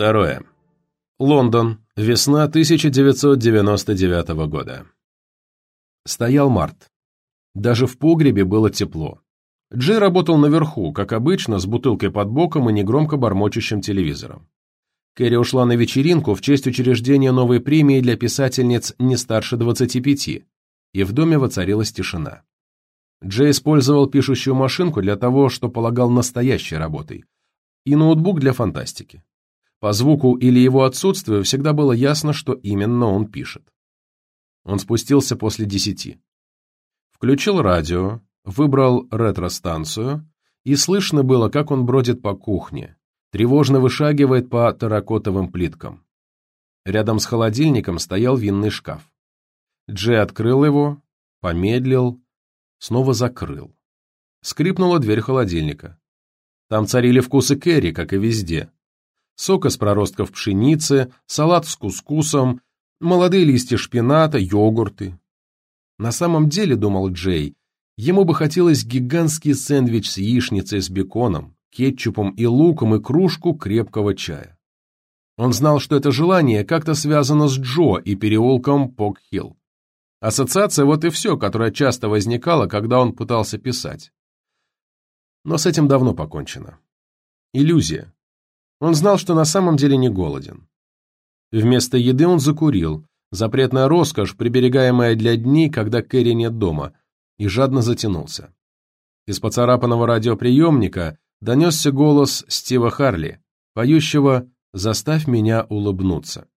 Второе. Лондон. Весна 1999 года. Стоял март. Даже в погребе было тепло. Джей работал наверху, как обычно, с бутылкой под боком и негромко бормочущим телевизором. Кэрри ушла на вечеринку в честь учреждения новой премии для писательниц не старше 25, и в доме воцарилась тишина. Джей использовал пишущую машинку для того, что полагал настоящей работой, и ноутбук для фантастики. По звуку или его отсутствию всегда было ясно, что именно он пишет. Он спустился после десяти. Включил радио, выбрал ретро-станцию, и слышно было, как он бродит по кухне, тревожно вышагивает по терракотовым плиткам. Рядом с холодильником стоял винный шкаф. Джей открыл его, помедлил, снова закрыл. Скрипнула дверь холодильника. Там царили вкусы Кэрри, как и везде сок из проростков пшеницы, салат с кускусом, молодые листья шпината, йогурты. На самом деле, думал Джей, ему бы хотелось гигантский сэндвич с яичницей с беконом, кетчупом и луком и кружку крепкого чая. Он знал, что это желание как-то связано с Джо и переулком Пок-Хилл. Ассоциация вот и все, которая часто возникала, когда он пытался писать. Но с этим давно покончено. Иллюзия. Он знал, что на самом деле не голоден. Вместо еды он закурил, запретная роскошь, приберегаемая для дней, когда Кэрри нет дома, и жадно затянулся. Из поцарапанного радиоприемника донесся голос Стива Харли, поющего «Заставь меня улыбнуться».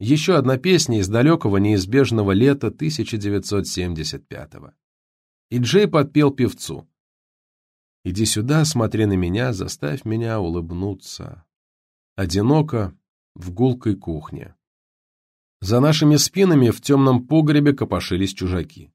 Еще одна песня из далекого неизбежного лета 1975-го. И Джей подпел певцу. «Иди сюда, смотри на меня, заставь меня улыбнуться» одиноко, в гулкой кухне. За нашими спинами в темном погребе копошились чужаки.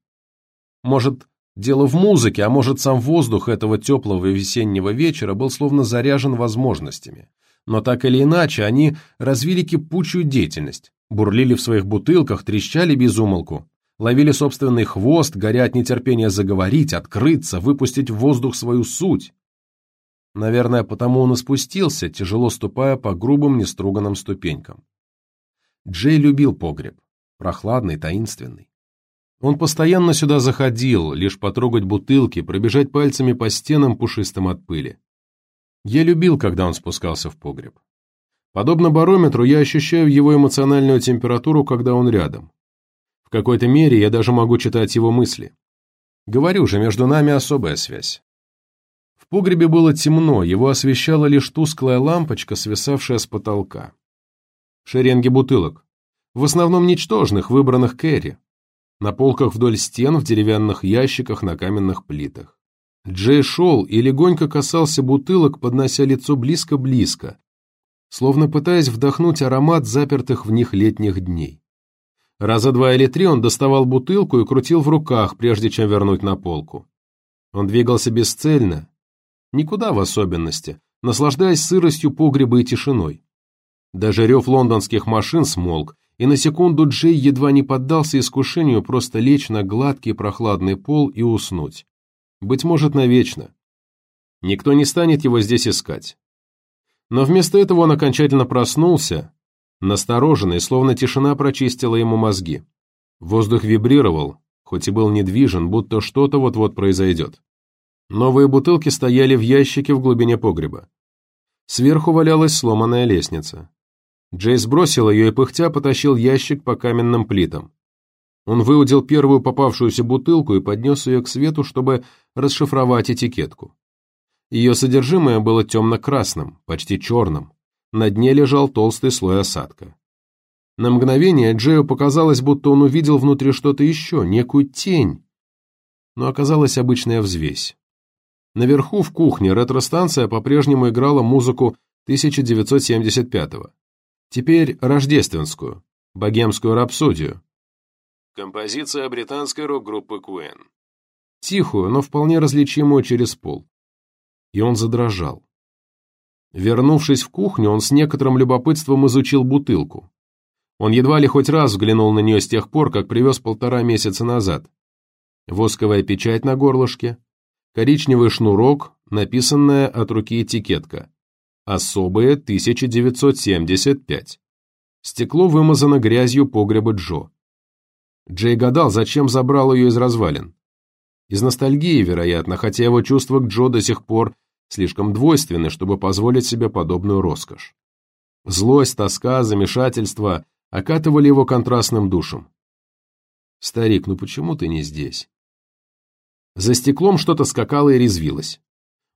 Может, дело в музыке, а может, сам воздух этого теплого весеннего вечера был словно заряжен возможностями. Но так или иначе, они развили кипучую деятельность, бурлили в своих бутылках, трещали без умолку, ловили собственный хвост, горя от нетерпения заговорить, открыться, выпустить в воздух свою суть. Наверное, потому он и спустился, тяжело ступая по грубым неструганным ступенькам. Джей любил погреб, прохладный, таинственный. Он постоянно сюда заходил, лишь потрогать бутылки, пробежать пальцами по стенам, пушистым от пыли. Я любил, когда он спускался в погреб. Подобно барометру, я ощущаю его эмоциональную температуру, когда он рядом. В какой-то мере я даже могу читать его мысли. Говорю же, между нами особая связь. В погребе было темно, его освещала лишь тусклая лампочка, свисавшая с потолка. Шеренги бутылок. В основном ничтожных, выбранных Кэрри. На полках вдоль стен, в деревянных ящиках, на каменных плитах. Джей шел и легонько касался бутылок, поднося лицо близко-близко, словно пытаясь вдохнуть аромат запертых в них летних дней. Раза два или три он доставал бутылку и крутил в руках, прежде чем вернуть на полку. Он двигался бесцельно, Никуда в особенности, наслаждаясь сыростью погреба и тишиной. Даже рев лондонских машин смолк, и на секунду Джей едва не поддался искушению просто лечь на гладкий прохладный пол и уснуть. Быть может, навечно. Никто не станет его здесь искать. Но вместо этого он окончательно проснулся, настороженный, словно тишина прочистила ему мозги. Воздух вибрировал, хоть и был недвижен, будто что-то вот-вот произойдет. Новые бутылки стояли в ящике в глубине погреба. Сверху валялась сломанная лестница. Джей сбросил ее и пыхтя потащил ящик по каменным плитам. Он выудил первую попавшуюся бутылку и поднес ее к свету, чтобы расшифровать этикетку. Ее содержимое было темно-красным, почти черным. На дне лежал толстый слой осадка. На мгновение Джею показалось, будто он увидел внутри что-то еще, некую тень, но оказалась обычная взвесь. Наверху в кухне ретро-станция по-прежнему играла музыку 1975-го. Теперь рождественскую, богемскую рапсодию. Композиция британской рок-группы Queen. Тихую, но вполне различимую через пол. И он задрожал. Вернувшись в кухню, он с некоторым любопытством изучил бутылку. Он едва ли хоть раз взглянул на нее с тех пор, как привез полтора месяца назад. Восковая печать на горлышке, коричневый шнурок, написанная от руки этикетка. особое 1975. Стекло вымазано грязью погреба Джо. Джей гадал, зачем забрал ее из развалин. Из ностальгии, вероятно, хотя его чувства к Джо до сих пор слишком двойственны, чтобы позволить себе подобную роскошь. Злость, тоска, замешательство окатывали его контрастным душем. «Старик, ну почему ты не здесь?» За стеклом что-то скакало и резвилось.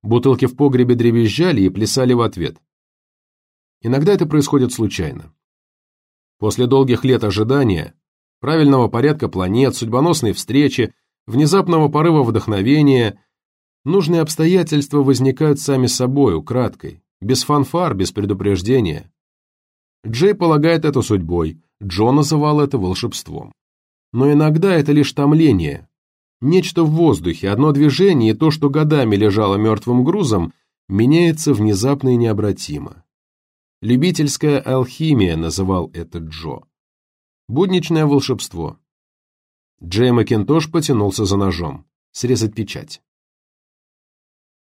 Бутылки в погребе дребезжали и плясали в ответ. Иногда это происходит случайно. После долгих лет ожидания, правильного порядка планет, судьбоносной встречи, внезапного порыва вдохновения, нужные обстоятельства возникают сами собой, украдкой, без фанфар, без предупреждения. Джей полагает это судьбой, Джо называл это волшебством. Но иногда это лишь томление. Нечто в воздухе, одно движение, и то, что годами лежало мертвым грузом, меняется внезапно и необратимо. Любительская алхимия называл это Джо. Будничное волшебство. Джей Макинтош потянулся за ножом. Срезать печать.